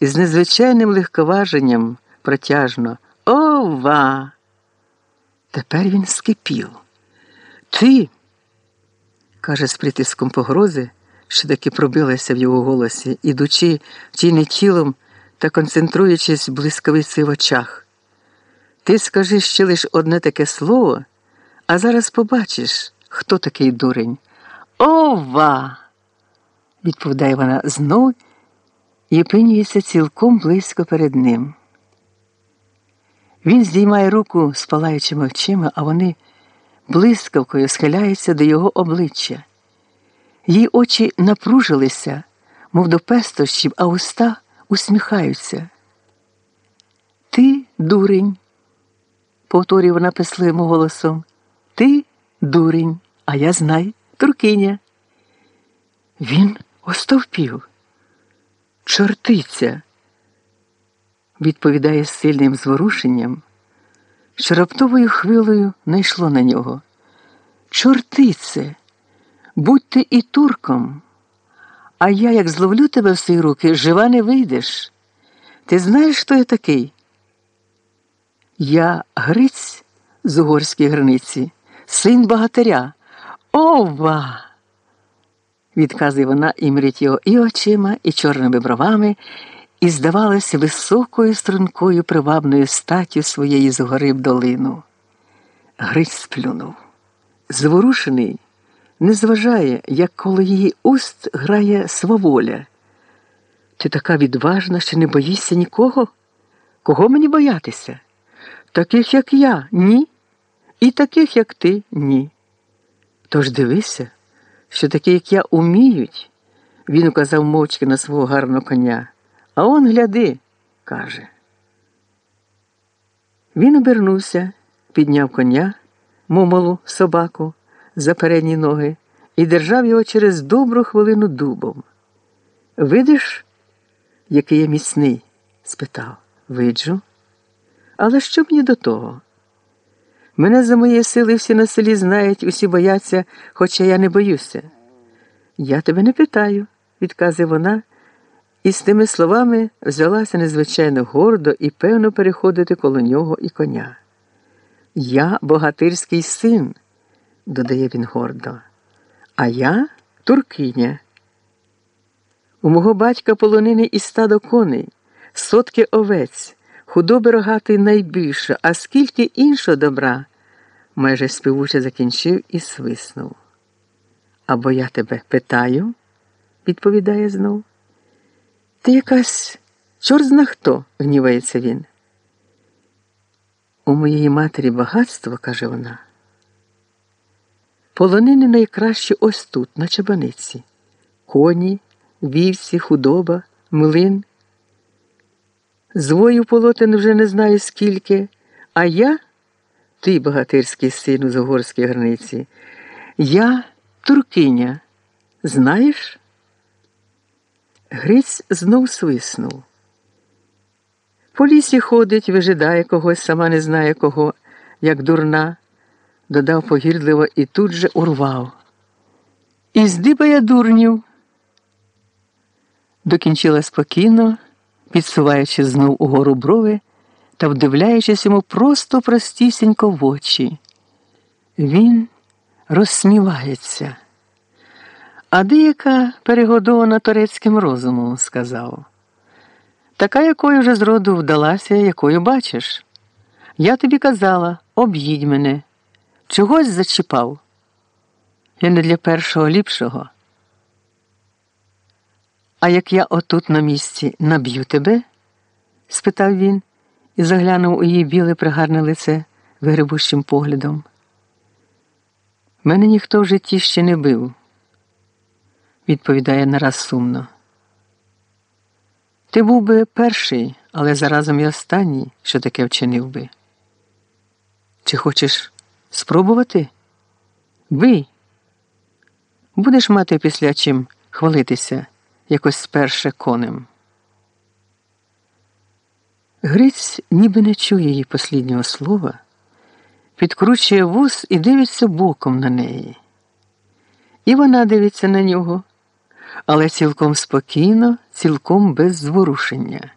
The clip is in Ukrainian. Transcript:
і з незвичайним легковаженням протяжно Ова! Тепер він скипів. Ти, каже з притиском погрози, що таки пробилася в його голосі, ідучи чи не тілом та концентруючись в блискавиці в очах. Ти скажи ще лиш одне таке слово, а зараз побачиш, хто такий дурень. Ова! відповідає вона знов і опинюється цілком близько перед ним. Він здіймає руку з палаючими очима, а вони блискавкою схиляються до його обличчя. Її очі напружилися, мов до пестощів, а уста усміхаються. Ти, дурень, повторює вона писливим голосом. Ти дурень, а я знай, туркиня. Він остовпів. Чортиця, відповідає з сильним зворушенням, що раптовою хвилею найшло на нього. Чортице, будь ти і турком, а я, як зловлю тебе в свої руки, жива не вийдеш. Ти знаєш, хто я такий? Я Гриць з угорської границі, син богатиря. Ова! Відказує вона і мрить його і очима, і чорними бровами, і здавалася високою стрункою привабною статтю своєї згори в долину. Гриць сплюнув. Зворушений, не зважає, як коло її уст грає сваволя. Ти така відважна, що не боїшся нікого? Кого мені боятися? Таких, як я, ні, і таких, як ти, ні. Тож дивися що такі, як я, уміють, він указав мовчки на свого гарного коня. А он гляди, каже. Він обернувся, підняв коня, момолу собаку за передні ноги і держав його через добру хвилину дубом. Видиш, який я міцний? спитав. Виджу. Але що мені до того? Мене за мої сили всі на селі знають, усі бояться, хоча я не боюся. Я тебе не питаю, відказує вона, і з тими словами взялася незвичайно гордо і певно переходити коло нього і коня. Я богатирський син, додає він гордо, а я туркиня. У мого батька полонини і стадо коней, сотки овець худоби рогатий найбільше, а скільки іншого добра, майже співуче закінчив і свиснув. Або я тебе питаю, відповідає знов. Ти якась чорт зна хто, гнівається він. У моєї матері багатство, каже вона. Полонини найкращі ось тут, на чабаниці. Коні, вівці, худоба, млин. Звою полотен вже не знаю скільки, а я, ти, богатирський сину з угорської границі, я туркиня, знаєш? Гриць знов свиснув. По лісі ходить, вижидає когось, сама не знає кого, як дурна, додав погірливо і тут же урвав. І здибає дурнів. Докінчила спокійно підсуваючи знов угору брови та вдивляючись йому просто простісінько в очі. Він розсмівається. А деяка перегодована турецьким розумом, сказав. Така, якою вже зроду вдалася, якою бачиш. Я тобі казала, об'їдь мене, чогось зачіпав. Я не для першого ліпшого. А як я отут на місці наб'ю тебе? спитав він і заглянув у її біле пригарне лице вигребущим поглядом. Мене ніхто в житті ще не бив, відповідає нараз сумно. Ти був би перший, але заразом і останній, що таке вчинив би. Чи хочеш спробувати? Бий. Будеш мати після чим хвалитися якось сперше конем. Гриць ніби не чує її посліднього слова, підкручує вус і дивиться боком на неї. І вона дивиться на нього, але цілком спокійно, цілком без зворушення.